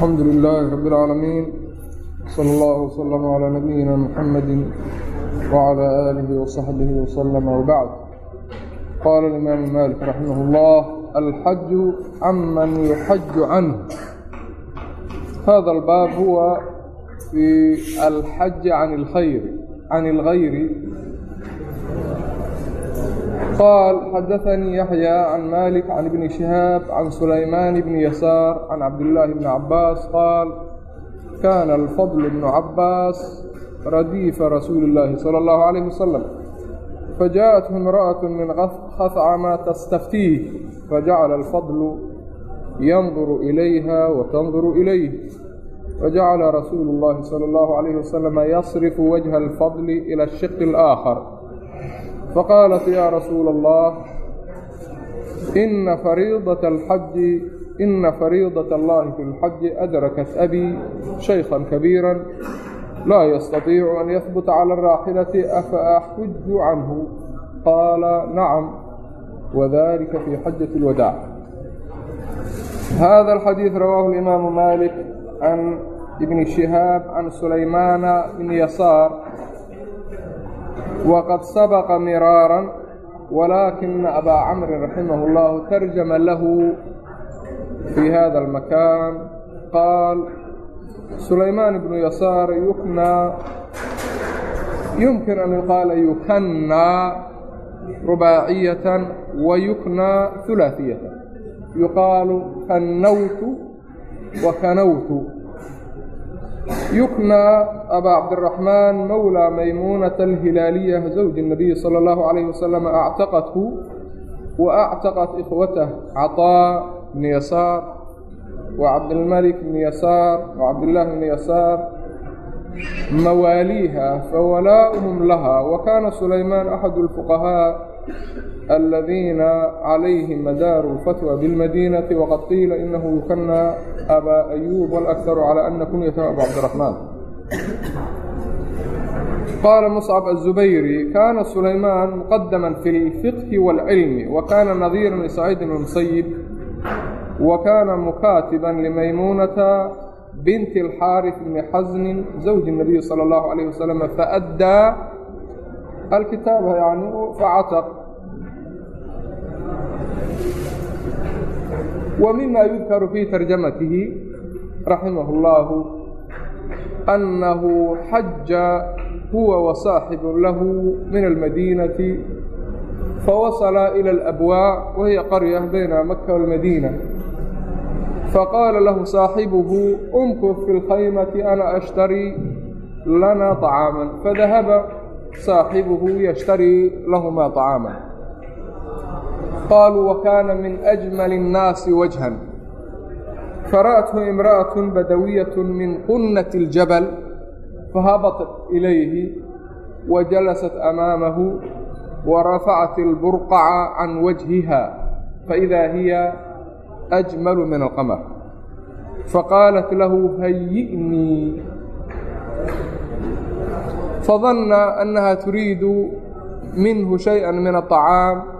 alxamdu lilaahi rabi اlcaalamiin sala allahu wslama calaa nabiyina muxamadi wcala aalihi wasaxbihi wasalama wbacd qaala alimaamu maalik raximah اllah alxaju canman yuxaju canh hada albaab huwa fi alxaji can اlkhayri can اlgayri qاl xadaثnii yaحyى can malik can ibni شihaab can sulaymaan bni yasaar can cabdillaahi bni cabaas qaal kana alfadl bnu cabaas radiifa rasuuli اllaahi salى اllahu عalayh wasalam fajaءathu imraأaة min khafcama tastaftiih fajacala alfadlu yanduru ilayha watanduru ilayh fajacala rasuulu اllahi salى اllahu عalayh wasalama yasrifu wajha alfadli ilى الshiq اlآakhar faqaalat yaa rasuula allah ina fariidaة اlxaji ina fariidaة allahi fi اlxaji adrakat abii shaykhan kabiira laa yastatiicu an yahbuta cala الraaxilati afa axuju canhu qaala nacam wadalika fi xajaة اlwadaac hada alxadiid rawaahu اlimaamu malik can ibni shihaab can sulaymaana bni yasaar wqad sabqa mirاarا walaakina abaa camri raximah اllahu tarjama lahu fii hada اlmakan qaal sulaymaan bnu yasaar yuknaa yumkin an yuqaala yukannaa rubaaciyatan wa yuknaa hulaaثiyatan yuqaalu kannawtu wa kanawtu yuknaa abaa cabdiraxmaan mowlaa maymuunata alhilaaliya zawji اnabiyi sala اllahu calayh wasalam actaqathu wa actaqat ikhwatah caطaa bni yasaar wa cabdilmalik bni yasaar wa cabdillaahi bni yasaar mawaaliiha fawalaa'uhum laha wa kaana sulaymaan axadu اlfuqahaa aladiina calayhi madaaru lfatwa bilmadiinati waqad qiila inahu yukanaa abaa ayuub walakharu calaa ana kunyata abu cabdiraxmaan qaala muscab aلzubayri kaana sulaymaan muqadaman fi اlfiqhi wاlcilmi wa kaana nadiira lisaciid ibn musayib wa kaana mukaatiban limaymuunata binti اlxaariث bni xasnin zawji الnabiyi salى اllahu عalayh wasalama faaddaa alkitaaba yani facataq wa mima yudkaru fii tarjamatihi raximahu اllaahu annahu xaja huwa wa saaxibu lahu min almadiinati fawasala ila alabwaa wahiya qarya bayna maka walmadiina faqaala lahu saaxibuhu umkuf fi lkhaymati ana ashtarii lanaa طacaaman fadahaba saaxibuhu yashtarii lahumaa طacaaman qaaluu wakaana min ajmali الnaasi wajhan fara'athu imra'aة badawiyat min qunnati اljabal fahabatat ilayhi wajalasat amaamahu warafacat اlburqaca can wajhiha faidaa hiya ajmalu min alqamar faqaalat lahu hayi'nii fadanna annaha turiidu minhu shayئa min aلطacaam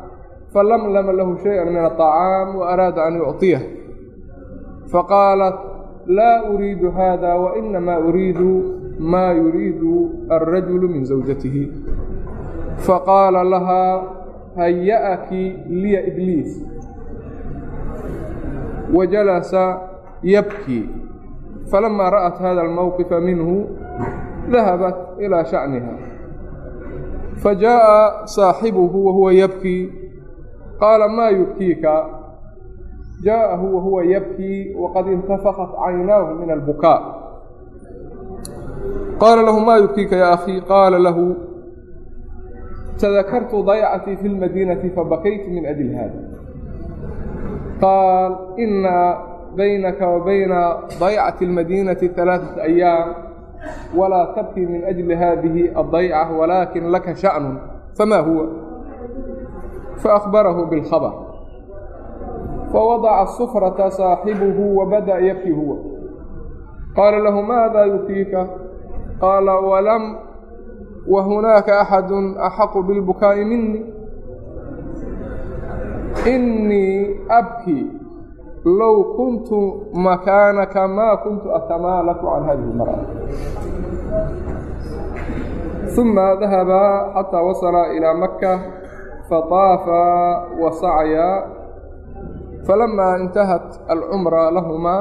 falamlama lahu shayئa min الطacaam وaraada an yucطiyah faqaalat laa uriidu hada wainamaa uriidu maa yuriidu الrajulu min zawjatihi faqaala lahaa haya'aki liya ibliis wajalasa yabkii falamaa ra'at hada اlmowqifa minhu dahabat ilىa sha'niha fajaءa saaxibuhu wahuwa yabkii qaala maa yubkiika jaa'ahu wahuwa yabkii waqad intafaqat caynaahu min albukaa qaala lahu maa yubkiika yaa akhii qaala lahu tadakartu daycatii fi lmadiinati fabakaytu min ajli haada qaal inaa baynaka wa bayna daycati almadiinati alaaثata ayaam walaa tabkii min ajli haadihi addayca walaakin laka sha'nu famaa huwa faأkhbarahu bاlkhabr fawadaca sufrata saaxibuhu wabadaأ yabkii huwa qaala lahu maada yukiika qaala walam wahunaaka axadu axaqu biاlbukaa'i mini inii abkii low kuntu makaanaka maa kuntu atamaalaku can hadihi اlmar'a ثuma dahaba xataa wasala ilىa maka faطaafa wasacya falama intahat alcumra lahuma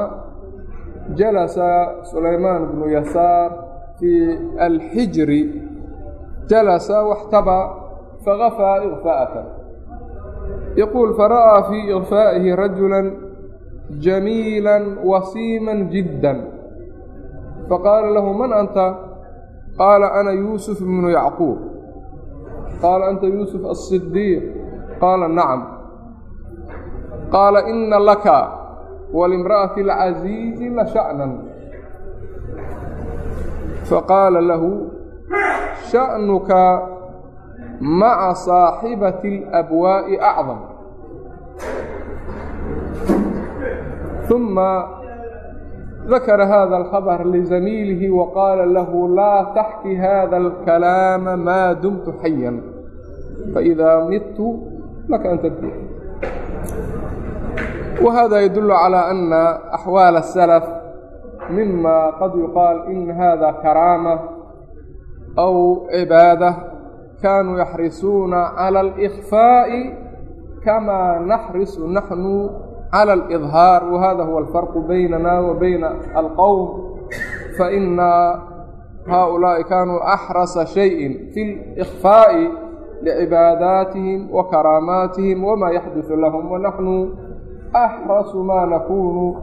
jalasa sulaymaan bnu yasaar fii alxijri jalasa waxtaba fagafaa igfaa'atan yaquul fara'aa fii igfaa'ihi rajula jamiila wasiima jidda faqaala lahu man anta qaala ana yuusuf bnu yacquub qaala anta yuusuf الصidiiq qaala nacam qaala ina laka walimra'ati اlcasiizi la sha'nan faqaala lahu sha'nuka maca saaxibati اlabwaa'i acdam ثuma dakara hada alkhabr lizamiilihi waqaala lahu laa taxki hada alkalaama maa dumtu xayan faidaa midtu laka an tabki wahada yadulu calى ana axwaal الsalaf mima qad yuqaal in hada karaama aw cibaada kaanuu yaxrisuuna calى اlإkhfaaءi kama naxrisu naxnu على الإظهاar وhذا هو الفرق بynna وبyn الqوم فإna hؤuلاaءi kanوu أxرصa licibaadaatihim wa karaamaatihim wamaa yaxdusu lahum wanaxnu axrasu maa nakuunu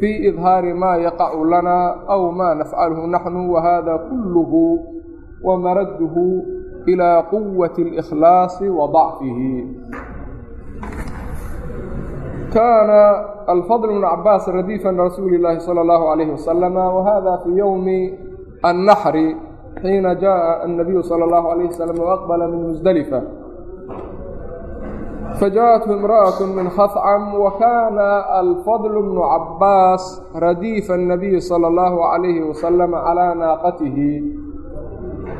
fii idhaari maa yaqacu lanaa aw maa nafcaluhu naxnu wahada kulluhu wa maraduhu ilaa quwati اlkhlaasi wa dacfihi kaana alfadl bn cabaas radiifa rasuuli اllaahi salى اllahu alayhi wasalama wahada fii yowmi annaxri xiina jaءa الnabiyu salى اllahu عalيyه waslm وaqbla min musdelifa fajaءathu imraأaة min khafcam wakana alfadl bnu cabaas radiifa الnabiyi salى اllahu عalayhi waslm calى naaqatihi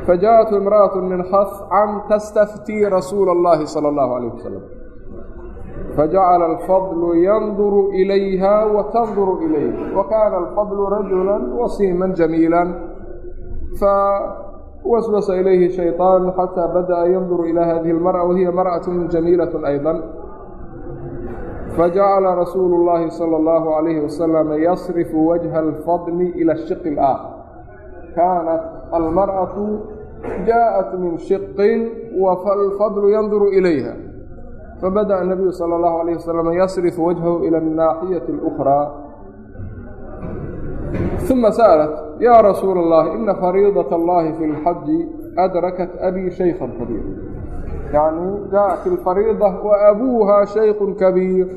fajaءathu imraأaة min khafcam tastaftii rasuula اllahi salى اllahu عalيh waslm fajacala alfadlu yanduru ilayha wa tanduru ilayh wa kaana alfadlu rajula wasiiman jamiila فوسوس إليه شhيطاaن حتى بدأ ينظر إلى هذه المرأة وهي مرأة جميلة أيضا فجعل رسول الله صلى الله عليه وسلم يصرف وجه الفضل إلى الشق الآخر كانت المرأة جاءت من شق والفضل ينظر إليها فبدأ النبي صلى الله عليه وسلم يصرف وجهه إلى الناحية الأخرى ثم سألت ya rasuula اllah ina fariidaة اllahi fi اlxaji adrakat abi shaykha kabiir yacni jaءat اlfariiضة وabuuha shayk kabiir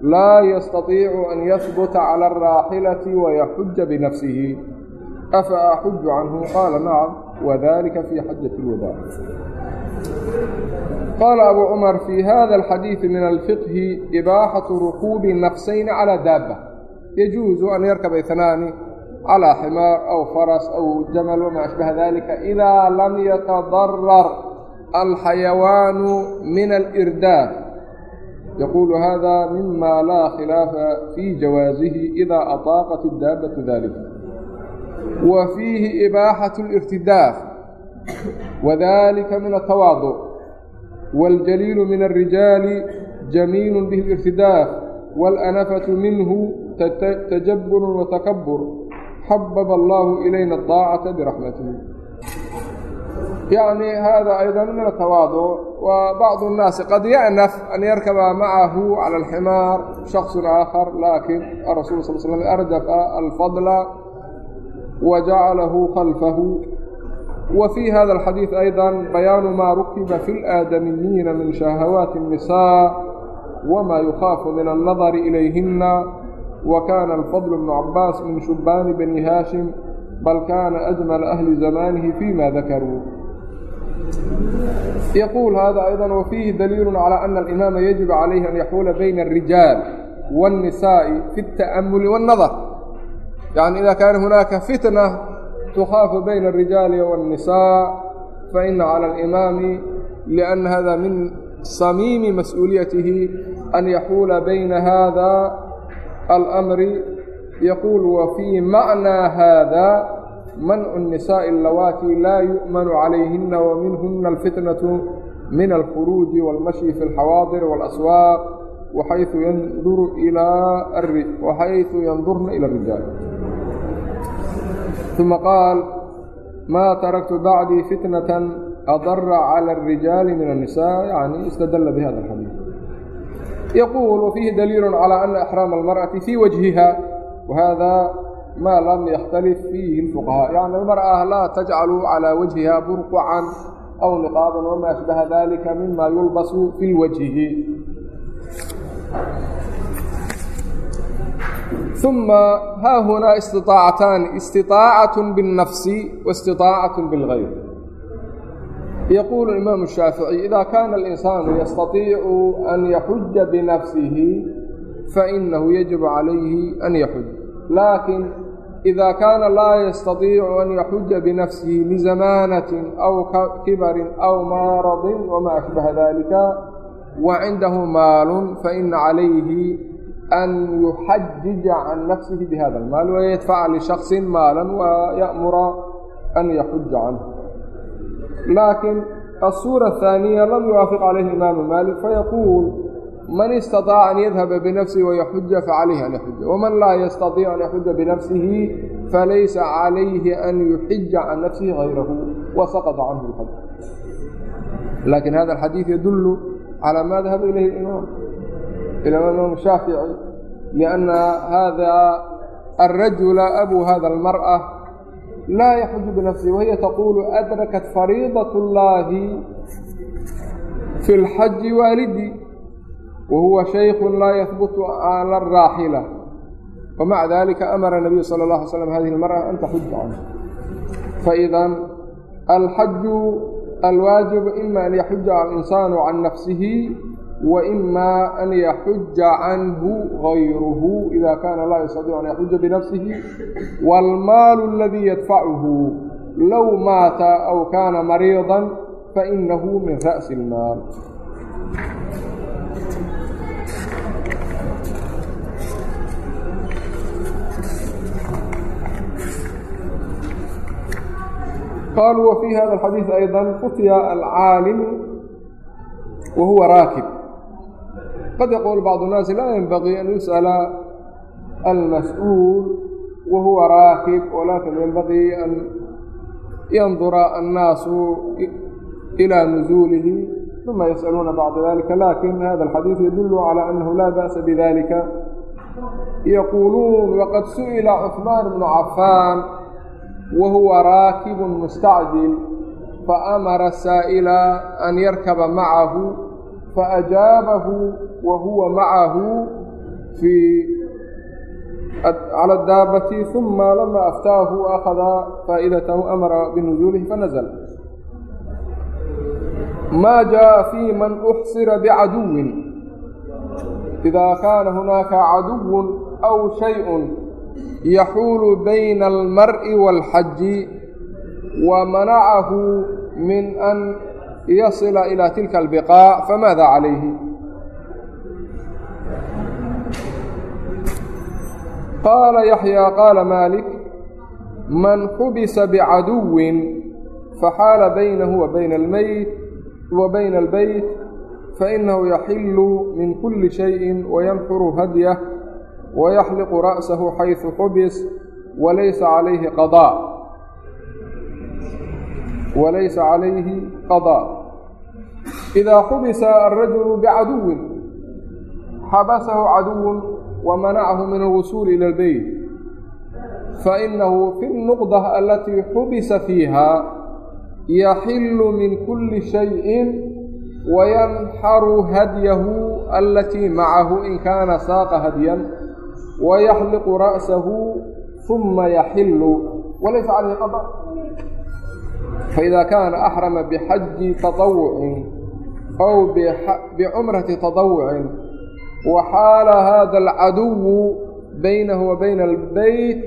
laa yastaطiicu an yahbuta calى الraaxilati wayaxuja binafsihi afa axuju canhu qaala nacam wadalika fi xajaة اlwadaac qaala abu cumar fii hada alxadiidi min alfiqhi ibaaxatu rukuubi nafsayni calaa daaba yajuusu an yarkaba ihnaani calىa ximaar aw faras aw jamal wamaa ashbaha dalika idaa lam yatadarar alxayawaanu min alirdaad yaquulu hada mima laa khilaafa fii jawaasihi idaa ataaqat idaabbatu dalika wa fiihi ibaaxaة اlirtidaaf wadalika min altawaaduc waاljaliilu min alrijaali jamiil bihi اlirtidaaf waاlanafatu minhu tajabun watakabur xababa allaahu ilayna aacata biraxmatihi yacni hada aydan min atawaaduc wa bacdu nnaasi qad ya'naf an yarkaba macahu cala alximaar shaksun aakhar laakin arasuul sal slm ardafa alfadla wa jacalahu khalfahu وفي هذا الحديث أيضا بيان ما ركب في الآdميiن من شhهواaت النساء وma يخاaف من النظر إلyهنa wa kaana alfadl bnu cabaas min shubbaani bani haashim bal kaana ajmala ahli zamanihi fima dakaruu yaquul hada ayda wafiihi daliilu calى ana alimaama yajibu calayhi an yaxuula bayna alrijaal wاnnisaءi fi اtaأmuli wاnnadar yani ida kaana hunaaka fitna tukhaafu bayna الrijaali wالnisaa faina calى alimaami liأnna hada min samiimi mas'uuliyatihi an yaxuula bayna hada almri yaquul wa fii macnaa haada mancu الnisaaءi اllawaati laa yu'manu calayhina waminhuna alfitnaة min alkhuruuji wاlmashyi fi اlxawaadir wاlaswaaq waxayثu yanduru ilaa waxayثu yandurna ilى الrijaal uma qaal maa taraktu bacdii fitnaة adara calى الrijaali min الnisaء yani istadala bihada اlxadiid yquul wfiihi daliil calى ana axraama almarأati fii wajhiha wahada maa lam yakhtalif fiihi اlfuqahaa yani almarأa laa tajcaluu calىa wajhiha burqucan aw niqaaban wama ashbaha dalika mima yulbasu fi wajhi uma haahunaa istiaacataani istiaacaة bالnafsi wاstiaacaة bاlgayr yquul imaam shaafiعي ida kaana اlinsaanu yastaطiicu an yaxuja binafsihi fainahu yajibu calayhi an yaxuj laakin ida kaana laa yastaطiicu an yaxuja binafsihi lizamaanati aw kibarin aw maaradin wma ashbaha dalika wa cindahu maalun faina calayhi an yuxajija can nafsihi bihada اlmaal wayadfaca lishakصi maalan waya'mura an yaxuja canhu laakin الsuura الثaaniya lam yuwaafiq calayhi imaamu malik fayaquul man istaطaaca an yadhaba binafsihi wayaxuja facalayhi an yaxuja waman laa yastaiicu an yaxuja binafsihi falaysa calayhi an yuxija can nafsihi hayrahu wasaqطa canhu اlxaj lakin hada alxadiid yadulu calى ma dahaba ilayhi imaam imaam shaafici liأnna hada الrajula abu hada اlmarأة laa yaxruju binafsihi wahiya taquulu adrakat fariidat اllaahi fi lxaji waalidii wahuwa shaykun laa yahbutu ala araaxila wamaca dalika amara nabiyu sala اllah alay slam hadihi اlmarأa an taxuja canhu faidan alxaju alwaajib ima an yaxuja alinsaanu can nafsihi waimaa an yaxuja canhu gayruhu ida kaana laa yastadiicu an yaxuja binafsihi waalmaalu aladii yadfacuhu low maata aw kaana mariidan fainahu min ra'si اlmaal qaluu wfii hada اxadiiث ayضa futya alcaalimu wahuwa raakib qad yaquul bacdu nnaasi laa yenbagii an yus'ala almas'uul wa huwa raakib walaakin yenbagii an yandura annaasu ilaa nuzuulihi uma yas'aluuna bacda dalika laakiin hada alxadiidu yadulu calaa annahu laa ba'sa bidalika yaquuluun waqad su'ila cuثmaan bnu cafaan wa huwa raakibun mustacjil faamara saa'ila an yarkaba macahu faajaabahu wa huwa macahu fii cala daabati uma lama aftaahu akhada faa'idatahu amara binuzuulihi fanazl ma jaءa fii man uxsira bicaduwin ida kaana hunaaka caduw aw shayء yaxuulu bayna almar'i wاlxaji wa manacahu min an yasila ilى tilka albiqaa famaada calayhi qaala yaxyaa qaala maalik man xubisa bicaduwin faxaala baynahu wa bayna almeyt wa bayna albeyt fainahu yaxilu min kuli shayin wayanxuru hadyah wayaxliqu ra'sahu xaysu xubis walaysa calayhi qadaa walaysa calayhi qadaa idaa xubisa alrajulu bicaduwin xabasahu caduwun wamanacahu min alwusuuli ila albeyt fainahu fi lnuqda alatii xubisa fiiha yaxilu min kuli shayin wayanxaru hadyahu alatii macahu in kaana saaqa hadyan wayaxliqu ra'sahu uma yaxilu walaysa calayhi qada faida kaana axrama bixaji taطawucin aw bicumrati taطawucin waxaala hada alcaduwu baynahu wa bayna albeyt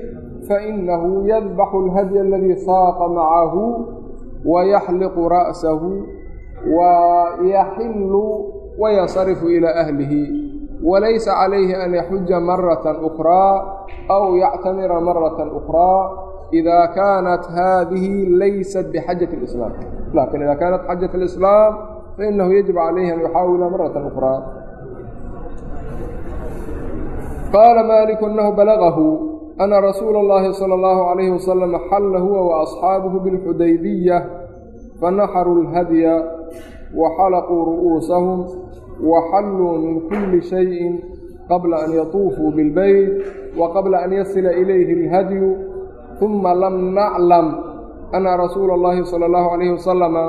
fainahu yadbaxu alhadya aladii saaqa macahu wayaxliqu ra'sahu wayaxilu wayansarifu ilaa ahlihi walaysa calayhi an yaxuja marata ukraa aw yactamira marata ukraa إda kaanat hadihi laysat bxajaة الإسlاam laakiin ida kaanat xajaة الإسlاam fainahu yaجib عalayhi an yuxaawila maraة أخrى qaala maliku anahu balagahu ana rasuula اllahi salى اllahu عalayhi wasalam xalla huwa waasxaabuhu biاlxudaybiya fanaxaruu اlhadya waxalaquu ru'uusahum waxalluu min kulli shayin qabla an yatuufuu bilbeyt wa qabla an yasila ilayhi اlhadyu uma lam naclam anna rasuula اllahi salى اllahu calayhi wasalama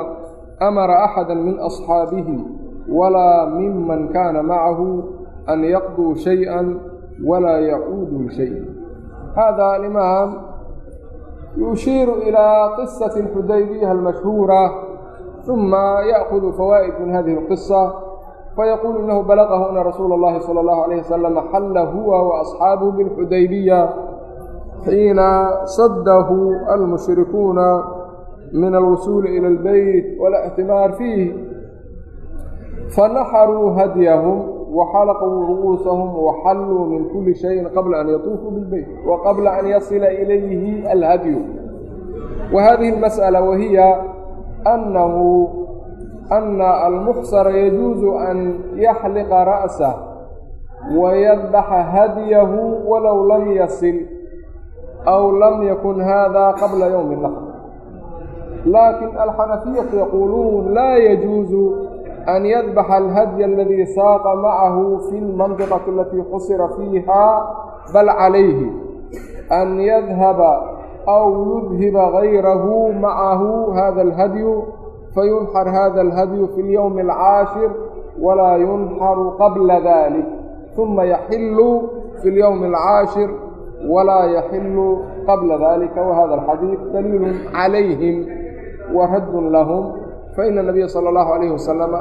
amara axada min asxaabihi walaa miman kaana macahu an yaqduu shayئan walaa yacuuduu shay hada alimaam yushiiru ilىa qisati xudaybiha almashhuura uma ya'kudu fawaa'id min hadihi اlqisa fayaquul inahu balagahu ana rasuula اllahi salى اllahu عalayh wasalama xalla huwa waasxaabuhu bilxudaybiya xiina saddahu almushrikuuna min alwusuuli ila albeyt walاctimaar fiih. Fanaxaruu hadyahum waxalaquu ru'uusahum waxalluu min kuli shayin qabla an yatuufuu bilbeyt wa qabla an yasila ilayhi alhadyu. Wa hadihi اlmasأala wahiya annahu ana almuxsara yajuuzu an yaxliqa ra'sah wayadbaxa hadyahu walow lam yasil. أو لم يكن هذا قبل يوم النفر لكن الحنفية يقولون لا يجوز أن يذبح الهدي الذي ساق معه في المنطقة التي حصر فيها بل عليه أن يذهب أو يذهب غيره معه هذا الهدي فينحر هذا الهدي في اليوم العاشر ولا ينحر قبل ذلك ثم يحل في اليوم العاشر walaa yaxilu qabla dalika wahada alxadiid daliilun calayhim wa raddun lahum faina nabiya sala allahu alayhi wasalama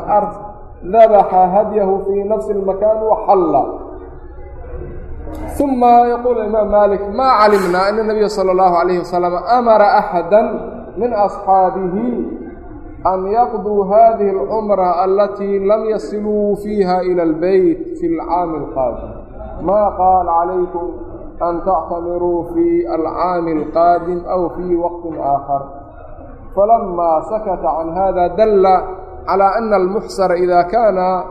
dabaxa hadyahu fii nafsi lmakan waxalla uma yaquul imaam malik maa calimnaa ana nabiya sala allahu alayhi wasalam amara axada min asxaabihi an yaqduu hadihi alcumra alatii lam yasiluu fiiha ila albeyt fi lcaami alqaadim maa qaala calaykum an tactamiruu fi alcaami اlqaadim aw fii waqtin aakhar falama sakata can hada dalla calى ana almuxsara ida kaana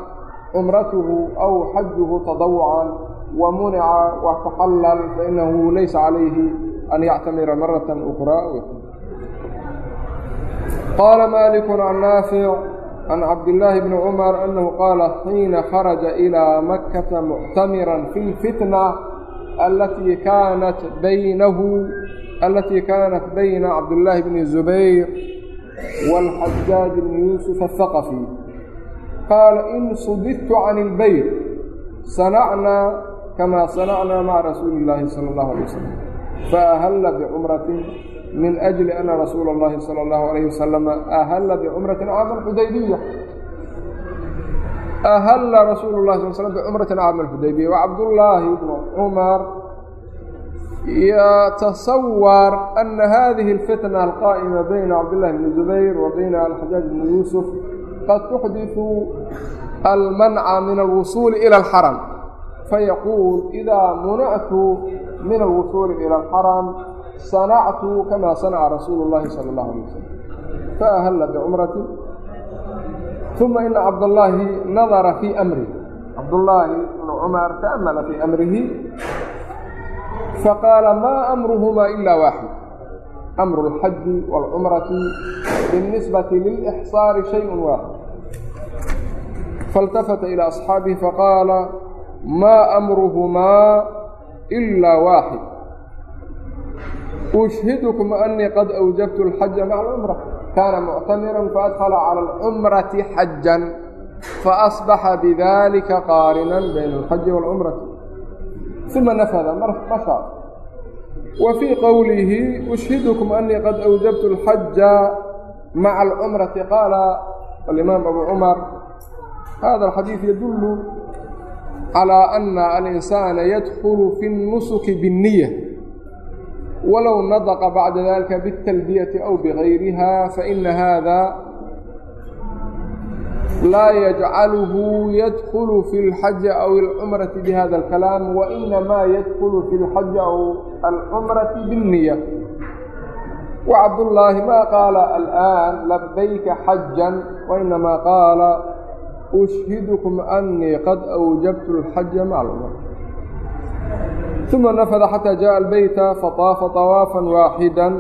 cumratuhu aw xajuhu tadawucan wa munica wataxallal fainahu laysa calayhi an yactamira marata ukraa qaala maliku can naafic can cabdillaahi bni cumar anahu qaala xiina kharaja ilaa makkata muctamiran fi lfitna alatii kaanat baynahu alatii kaanat bayna cabdillaahi bni zubayr wاlxajaaj bni yuusuf aلhaqafi qaala in subidtu can اlbeyt sanacnaa kamaa sanacnaa maca rasuuli اllaahi sala اllahu alay wasalam faahalla bicumratin min ajli ana rasuula اllahi sala اllahu alayh wasalama ahalla bicumratin caama xudaybiya ahalla rasuulu lahi sal slam bicumratin caama alxudaybiya wacabdullaahi bnu cumar yatasawar ana hadihi alfitna alqaa'ima bayna cabdillahi bni zubayr wa bayna alxajaaj bni yuusuf qad tuxditu almanca min alwusuuli ila alxaram fayaquul idaa munactu min alwusuuli ila alxaram sanactu kama sanaca rasuulu llahi sala allahu alay wasalam faahalla bicumrati uma ina cabdallaahi nadara fii amrihi cabdullaahi ibnu cumar ta'mala fii amrihi faqaala maa amruhumaa ilaa waaxid amru اlxaji wاlcumrati biاlnisbati lilإxsaari shayءun waaxid faltafata ilى asxaabihi faqaala maa amruhumaa ilaa waaxid ushhidukum anii qad awjabtu اlxaja maca alcumra kaana muctamiran faadkhala cala alcumrati xajan faasbaxa bidalika qaarinan bayna alxaji waalcumrati uma nafada masha wa fii qowlihi ushhidukum anii qad awjabtu alxaja maca alcumrati qaala alimaam abu cumar hada alxadiid yadullu calaa ana alinsaana yadkulu fi nnusuki binniya walow nadqa bacda dalika biاtalbiyati aw bigayriha faina hada laa yajcaluhu yadkulu fi اlxaji aw اlcumrati bihada اlkalaam wainamaa yadkulu fi اlxaji aw alcumrati biاnniya wacabdullaahi ma qaala alآan labayka xaja wainamaa qaala ushhidukum anii qad awjabtu اlxaja maca alcumra uma nafada xataa jaءa albayta faطaafa طawaafa waaxida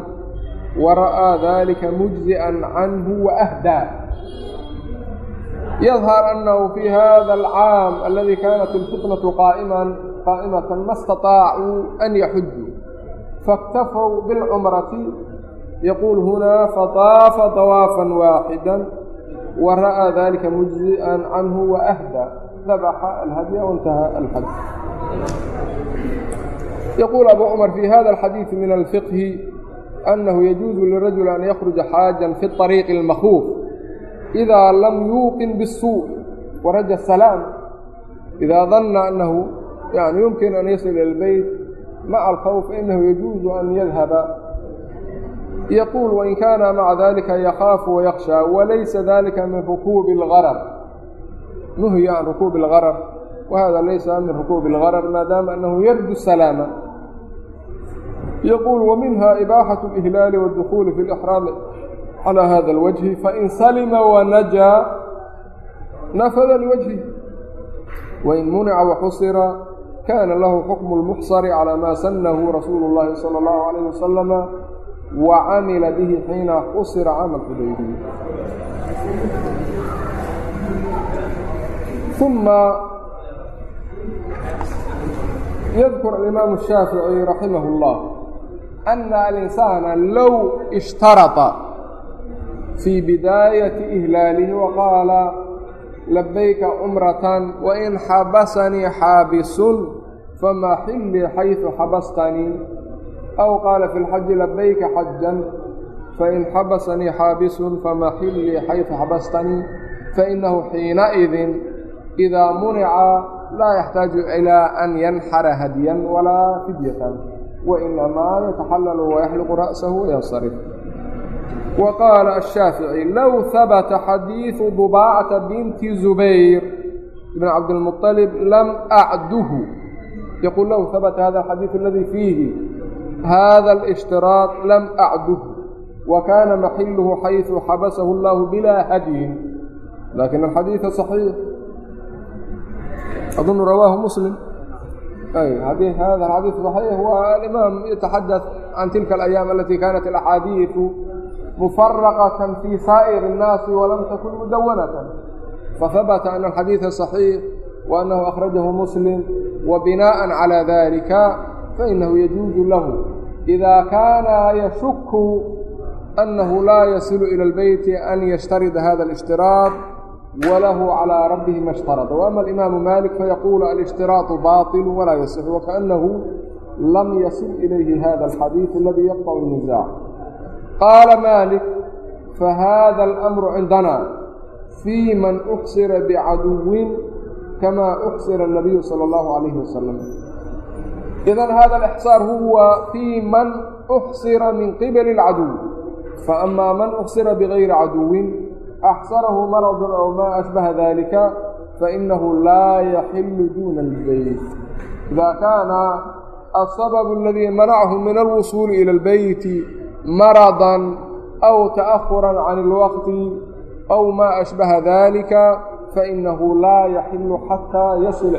wara'aa dalika mujzi'an canhu waahdaa yadhar anahu fi hada alcaam aladi kanat alfitnatu qaa'imatan ma اstaطaacuu an yaxujuu faاktafow biاlcumrati yaquul hunaa faطaafa طawaafa waaxida wara'aa dalika mujzi'an canhu waahdaa dabaxa alhadya waاntaha alxaj yaquul abuu cumar fii hada alxadiidi min alfiqhi annahu yajuusu lirajuli an yakhruja xaajan fi طariiqi اlmakhuuf idaa lam yuuqin biالsuu waraja salaam idaa danna annahu yani yumkin an yasil ilbeyt maca alkhawf fainahu yajuusu an yadhaba yaquul wain kaana maca dalika yakhaafu wayakhsha walaysa dalika min rukuubi اlgarar nuhya can rukuubi اlgarar wahada laysa min rukuubi اlgarar maadaama annahu yarju salaama يقول ومنها إباحة الإهلال والدخول في الإحرام على هذا الوجه فإن سلم ونجا نفذ لوجهه وإن منع وحصر كان له حكم المحصر على ما سنه رسول الله صلى الله عليه وسلم وعمل به حين حصر عام الحديبية ثم يذكر الإمام الشافعي رحمه الله ana alinsaana low ishtarata fii bidaayati ihlaalihi waqaala labayka cumratan wain xabasanii xaabisun famaxillii xaysu xabastanii aw qaala fi lxaji labayka xajan fain xabasanii xaabisun famaxillii xaysu xabastanii fainahu xiinaidin idaa munica laa yaxtaaju ilaa an yanxara hadyan walaa fidyatan wainamaa yataxallalu wayaxliqu ra'sahu wayansarif wa qaala ashaafici low habata xadiidu dubaacata binti zubayr ibn cabdilmuطalib lam acduhu yaquul low habata hada alxadiidu aladi fiihi hada alishtiraaط lam acduhu وkاna مaxiluhu xayثu xabashu الlah bilaa hadyin laakiin الxadiiثa صaxiix أظن رواه مسلم أي حديث هذا الحديث صحيح والإمام يتحدث عن تلك الأيام التي كانت الأحاديث مفرقة في سائر الناس ولم تكن مدونة فثبت أن الحديث صحيح وأنه أخرجه مسلم وبناء على ذلك فإنه يجوز له إذا كان يشك أنه لا يصل إلى البيت أن يشترط هذا الاشتراط وله على ربه ما اشترط وأما الإمام مالك فيقول الاشتراط باطل ولا يصح وكأنه لم يصل إليه هذا الحديث الذي يقطع النزاع قال مالك فهذا الأمر عندنا في من أحصر بعدو كما أحصر النبي صلى الله عليه وسلم إذا هذا الإحصار هو في من أحصر من قبل العدو فأما من أحصر بغير عدو أحصره مرض أو ما أشبه ذلك فإنه لا يحل دون البيت إذا كان السبب الذي منعه من الوصول إلى البيت مرضا أو تأخرا عن الوقت أو ما أشبه ذلك فإنه لا يحل حتى يصل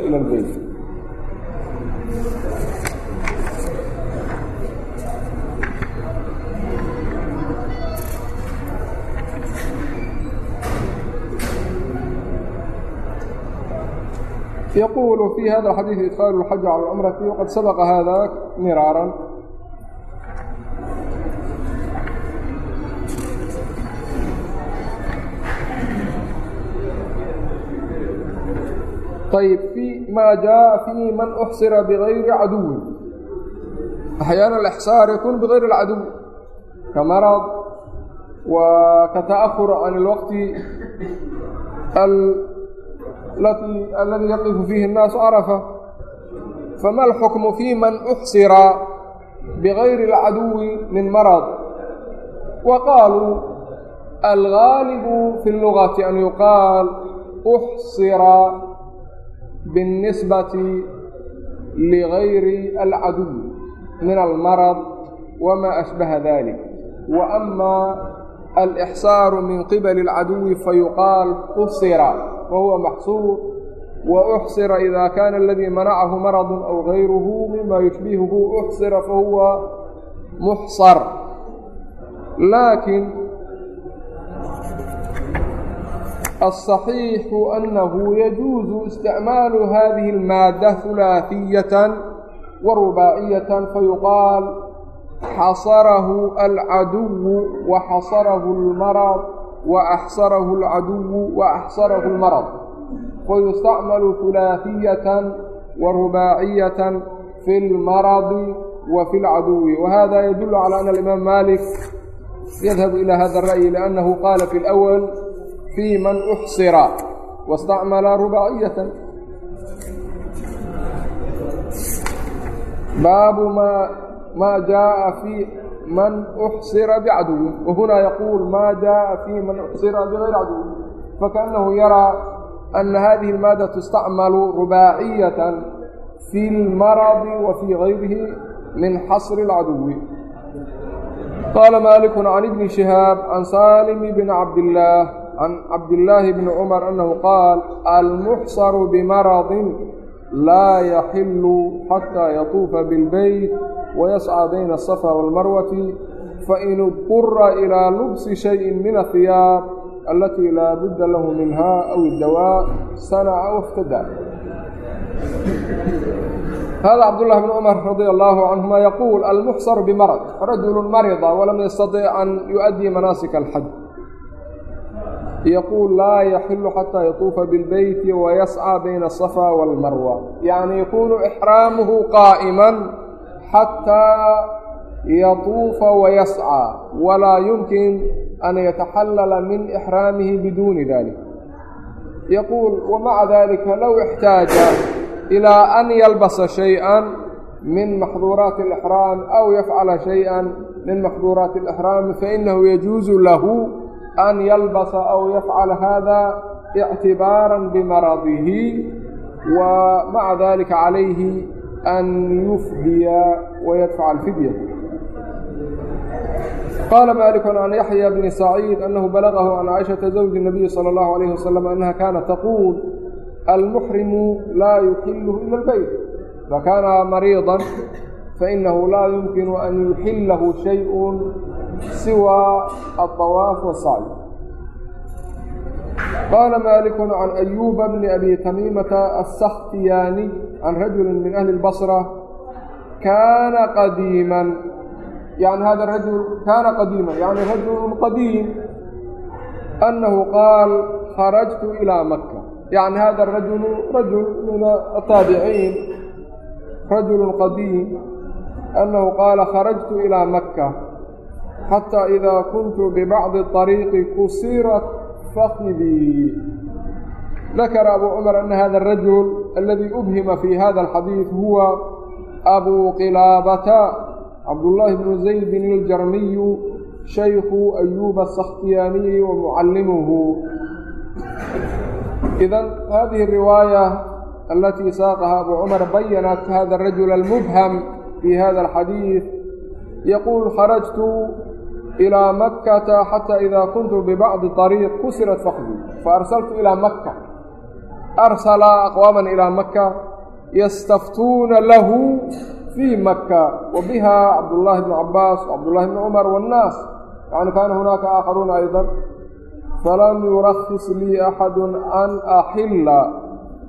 إلى البيت يقول في هذا الحديث إدخال الحج على العمرة وقد سبق هذا مرارا طيب في ما جاء في من أحصر بغير عدو أحيانا الإحصار يكون بغير العدو كمرض وكتأخر عن الوقت aladii yaqifu fiihi الnaasu carafa fama alxukmu fii man uxsira bgayri اlcaduwi min marad wa qaaluu algaalibu fi اllugati an yuqaal uxsira biاnnisbati ligayri alcaduwi min almarad wma ashbaha dalik wa ama alxsaaru min qibali اlcaduwi fayuqaal xusira fahuwa maxsuuru wأxsira إida kana اladii manacahu marad aw غayruhu mima yushbihuhu أxsira fahuwa muxsar laakiin aلصaxiixu anahu yajuuzu isticmaalu hadihi اlmaadda hulaaثiyaة warubaaciyatan fayuqaal xasarahu alcaduwu waxasarahu اlmarad wa axsarahu alcaduwu wa axsarahu lmarad fayustacmalu hulaafiyatan wa rubaaciyatan fi lmaradi wa fi lcaduwi wahada yadulu calى ana alimaam malik yadhabu ilى hada اra'yi liannahu qaala fi اlأwl fii man uxsira wاstacmala rubaaciyatan baabu ma maa jaaءa fii man uxsira bicadwin wahuna yaquul ma jaa fii man uxsira bigayri cadwin fakaأnahu yaraa ana hadihi اlmaada tustacmalu rubaaciyata fi اlmaradi wa fii gayrihi min xasri اlcaduwi qaala maaliku can ibni shihaab can salim bn cabdillaah can cabdillaahi bni cumar annahu qaal almuxsaru bimaradin laa yaxilu xataa yatuufa bilbeyt wayascى bayna aلsafa wاlmarwati fain اdطura ilىa lubsi shayi min ahiyaab alatii laa budda lahu minha aw idawaa sanaca waftada hada cabdالlah bn cmr radي اllaahu canهuma yaquul almuxsar bimarad rajulu marida walam yastaic an yuؤdii manaasika اlxaj yaquul laa yaxilu xataa yatuufa biاlbeyti wayascى bayna الصafa wاlmarwa yacni yakunu ixraamuhu qaa'ima xataa yatuufa wayascى walaa yumkin an yataxallala min ixraamihi biduuni dalik yaquul wamaca dalika low ixtaaja ilaa an yalbasa shayئa min maxduuraati اlإxraam aw yafcala shayئa min maxduuraati اlإxraam fainahu yajuuzu lahu an yalbasa aw yafcala hada اctibaara bimaradihi wa maca dalika calayhi an yufdiya wayadfaca alfidya qaala maliku can yaxya bni saciid anahu balagahu can caaishaةa zawji الnabiyi salى اllahu alayh wasalam annaha kaanat taquul almuxrimu laa yuxiluhu ila اlbeyt fakana mariiضa fainahu laa yumkinu an yuxilahu shayء siwaa aلطawaaf wsac qaala maaliku can ayuuba bni abi tamiimata aلsakhtiyaaniy can rajuli min ahli اlbasra kaana qadiiman yani hada rajul kaana qadiima yani rajulu qadiim annahu qaal kharajtu ilaa maka yani hada rajulu rajul min ataabiciin rajulu qadiim annahu qaala kharajtu ilaa maka xataa idaa kuntu bibacdi طariiqi kusirat fakhidii dakara abu cumar ana hada الrajul aladii ubhima fi hada اlxadiid huwa abu qilaabata cabdullaahi bnu zaydin iljarmiyu shayku ayuba asakhtiyaaniyi wa mucallimuhu idan hadihi riwaaya alatii saaqaha abu cumar bayanat hada الrajul almubham fi hada اlxadiid yaquul kharajtu ilىa makkata xata ida kuntu bibacdi طariiq kusirat fakdii faarsaltu ilىa makka arsala aqwaama ilىa maka yastaftuuna lahu في مكة وبها عبد الله بن عباس وعبد الله بن عمر والناس يعني كان هناك آخرون أيضا فلم يرخص لي أحد أن أحل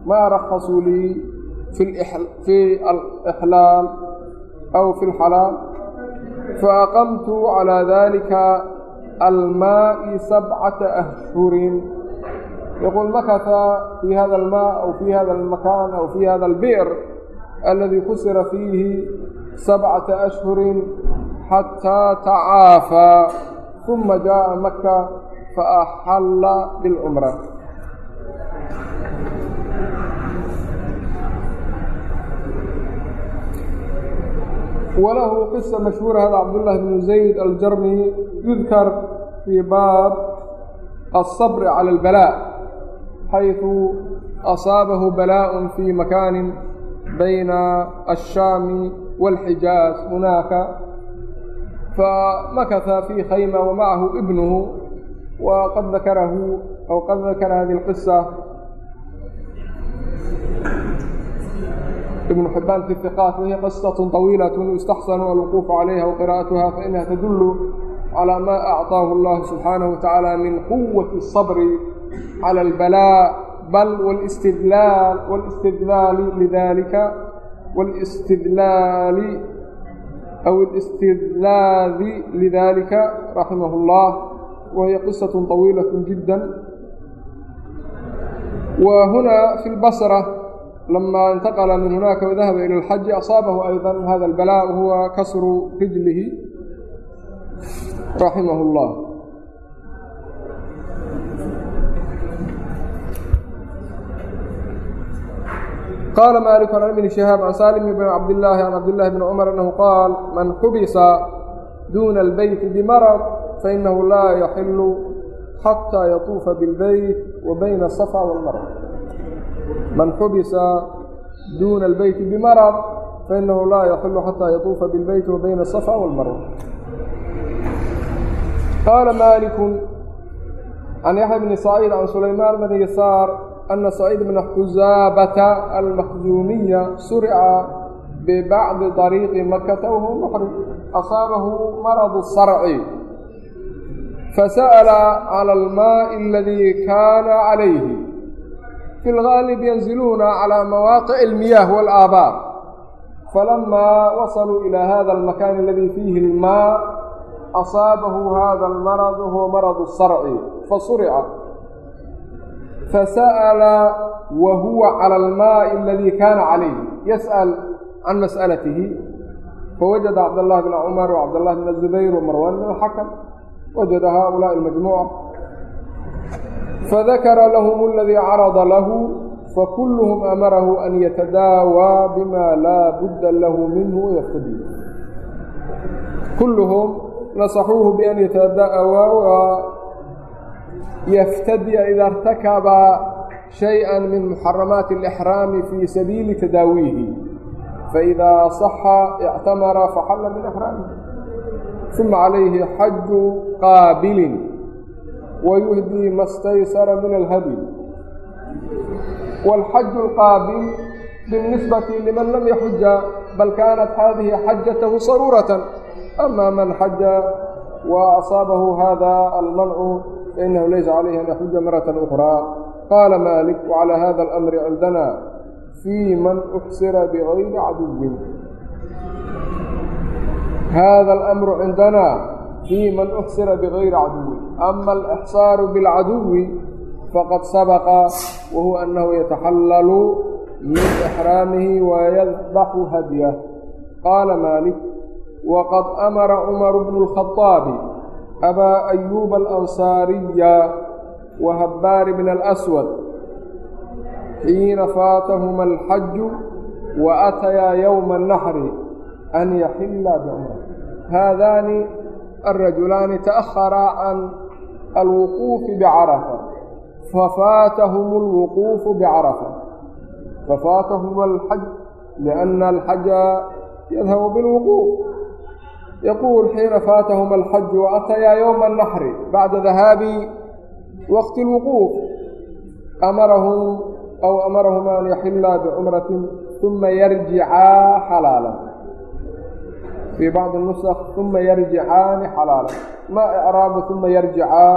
ما رخصوا لي في, الإحل... في الإحلال faaqamtu calaa daalika almaa'i sabcata ashhurin yaquul makasa fii hada almaa aw fii hada almakaan aw fii hada albi'r aladii kusira fiihi sabcata ashhurin xataa tacaafaa uma jaaءa maka faaxalla bilcumra walahu qisa mashhuura hada cabdullaahi bnu zayd aljarmi yudkar fii baab asabri cala albalaa xaydu asaabahu balaaءun fii makaanin bayna ashaami wاlxijaaz hunaaka famakasa fii khayma wamacahu ibnuhu waqad dakarahu aw qad dakara hadi اlqisa ibn xibaan fi iqaat wahiy qisatu طawiilaة yustaxsanu alwquufu calayha waqira'atuha fainha tadulu calىa ma acطaahu اllahu subxaanaه watacaala min quwaةi الصabri calى اlbalaa bal wاlاstidlaali lidalika wاlاstidlaali aw اlاstidlaadi lidalika raximah اllah wahiy qisaة طawiilaة jidا wa huna fi اlbصrة lama intaqla min hunaka wadahaba ilى اlxaji asaabahu ayضا hada اlbalaa huwa kasru rijlihi raximah اllah qala malik can ibni shihaab can salim bn cabdillaahi can cabdillahi bni cumar anahu qaal man xubisa duna اlbeyti bimarad fainahu laa yaxilu xatى yatuufa biاlbeyt wa bayna الصafa wاlmarwa man xubisa duna اlbeyti bimarad fainahu laa yaxilu xatى yatuufa biاlbeyti wa bayna الصafa wاlmarwa qaala maliku can yaxya bni saciid can sulaymaan bni yasaar ana saciid bna xusaabata almakhzuumiya surica bibacdi طariiqi makata wahuwa muxrim asaabahu maradu sarci fasa'ala cala almaaءi aladii kaana calayhi fi lgaalib yanziluuna calaa mawaaqici almiyaah walaabaar falamaa wasaluu ilaa hada almakaani aladii fiihi almaa asaabahu hada almaradu huwa maradu sarci fasurica fasa'ala wa huwa cala almaa'i aladii kaana calayhi yas'al can mas'alatihi fawajada cabd allahi bna cumar wacabd allahi bn azubayr wamarwan bn alxakam wajada haaulaai almajmuuca fadakara lahum اladii carada lahu fakuluhum amarahu an yatadaawaa bima laa budda lahu minhu yaftadi kulluhum nasaxuuhu bian yatadaawaa yaftadiya ida irtakaba shayئa min muxaramaati اlإxraami fii sabiili tadaawiihi faidaa صaxa اctamara faxalla min أxraamihi uma calayhi xaju qaabilin wayuhdii ma staysara min alhadi wاlxaju اlqaabil biاlnisbati liman lam yaxuja bal kaanat haadihi xajatahu saruurata ama man xaja wa asaabahu hada almancu fainahu laysa calayhi an yaxuja marata ukra qaala malik wacalى hada alamri cindana fii man uxsira bigayri caduwin hada alamru cindana fii man uxsira bigayri caduwin ama alixsaaru bilcaduwi faqad sabaqa wahuwa annahu yataxallalu min ixraamihi wayadbaxu hadyah qaala maalik waqad amara cumaru bnu اlkhaطaabi abaa ayuuba alansaariya wa habbaari bna alaswad xiina faatahuma alxaju wa atayaa yowma annaxri an yaxila bicumra haadaani alrajulaani ta'aharaa can alwuquufi bicarafa fafaatahum اlwuquufu bicarafa fafaatahum alxaj liأna alxaja yadhabu biاlwuquuf yaquul xiina faatahum alxaju waatayaa yowma الnaxri bacda dahaabi waqti اlwuquuf amarahum aw amarahuma an yaxilaa bicumratin uma yarjicaa xalaala fii bacdi nusk uma yarjicaani xalaala ma icraabu uma yarjicaa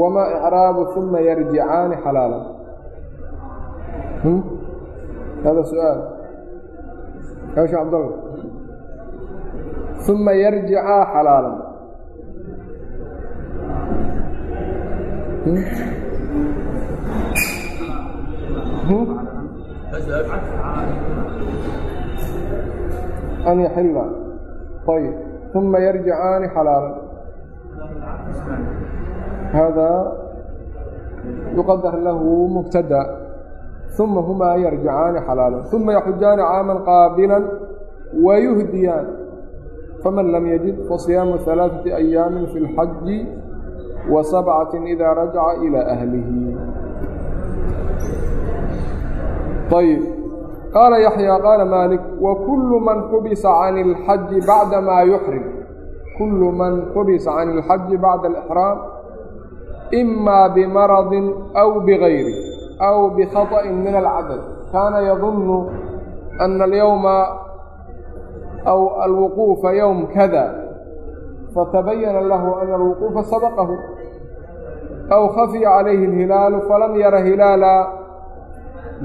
wama icraabu uma yarjicaani xalaala hada su'aal kaasha cabdalla uma yarjicaa xalaala an yaxila ayb uma yarjicaani xalaala hada yuqadar lahu mubtada uma humaa yarjicaani xalaala uma yaxujaani caaman qaabila wayuhdiyaan faman lam yajid fasiyaamu ثalaaثaةi أyaami fi اlxaji wa sabcaة ida rajaca ilى ahlihi ayb qaala yaxyaa qaala maalik wa kullu man xubisa can اlxaji bacda maa yuxrim kullu man xubisa can اlxaji bacda alixraam ima bimaradin aw bigayri aw bikhaطa'in min alcadad kaana yadunnu ana alyowma aw alwuquufa yowm kada fatabayana lahu ana alwuquufa sabaqahu aw khafiya calayhi اlhilaalu falam yara hilaala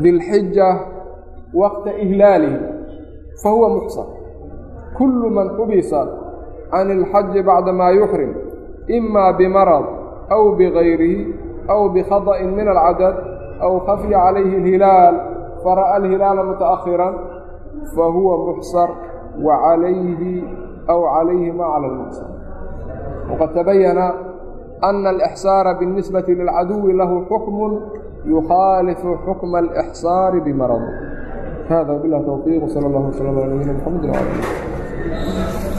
dilxija waqta ihlaalihi fa huwa muxsan kullu man xubisa can ilxaji bacda maa yuxrim iima bimarad aw bigayrihi aw bikhada'in min alcadad aw khafya calayhi alhilaal fara'a alhilaala muta'ahiran fa huwa muxsar wa calayhi aw calayhi maa cala almuxsar waqad tabayana ana alixsaara biاnnisbati lilcaduwi lahu xukmun yukhaalifu xukma alixsaari bimarad hada wbilah towfiiq wsala allah wsala ala nabiyina mxamedi wala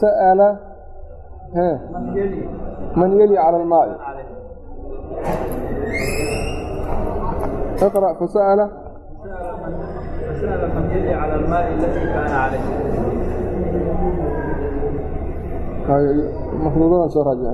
sa'ala man yeli cala almaa'i iqra fasa'ala mahduudadaan soo raaji